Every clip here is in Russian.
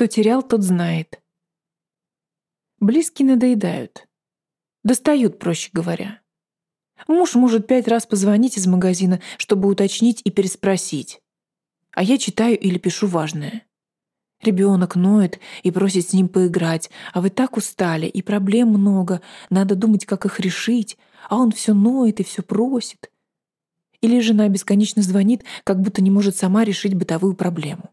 Кто терял, тот знает. Близкие надоедают. Достают, проще говоря. Муж может пять раз позвонить из магазина, чтобы уточнить и переспросить. А я читаю или пишу важное. Ребенок ноет и просит с ним поиграть, а вы так устали, и проблем много, надо думать, как их решить, а он все ноет и все просит. Или жена бесконечно звонит, как будто не может сама решить бытовую проблему.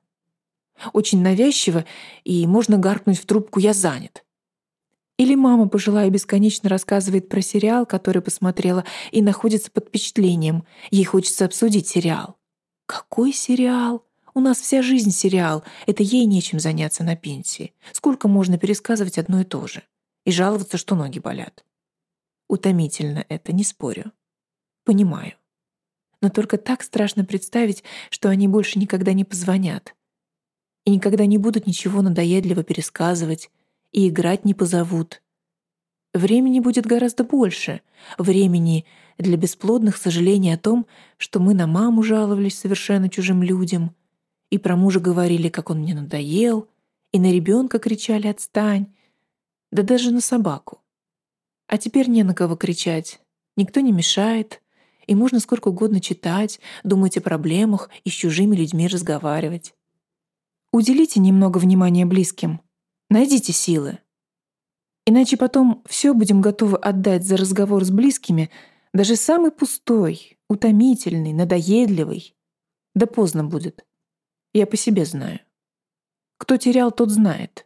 Очень навязчиво, и можно гаркнуть в трубку «я занят». Или мама пожилая бесконечно рассказывает про сериал, который посмотрела, и находится под впечатлением. Ей хочется обсудить сериал. Какой сериал? У нас вся жизнь сериал. Это ей нечем заняться на пенсии. Сколько можно пересказывать одно и то же? И жаловаться, что ноги болят. Утомительно это, не спорю. Понимаю. Но только так страшно представить, что они больше никогда не позвонят. И никогда не будут ничего надоедливо пересказывать, и играть не позовут. Времени будет гораздо больше. Времени для бесплодных сожалений о том, что мы на маму жаловались совершенно чужим людям, и про мужа говорили, как он мне надоел, и на ребенка кричали «отстань», да даже на собаку. А теперь не на кого кричать, никто не мешает, и можно сколько угодно читать, думать о проблемах и с чужими людьми разговаривать. Уделите немного внимания близким — Найдите силы. Иначе потом все будем готовы отдать за разговор с близкими, даже самый пустой, утомительный, надоедливый. Да поздно будет. Я по себе знаю. Кто терял, тот знает.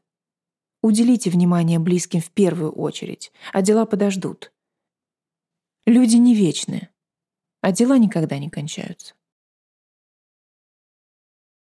Уделите внимание близким в первую очередь, а дела подождут. Люди не вечны, а дела никогда не кончаются.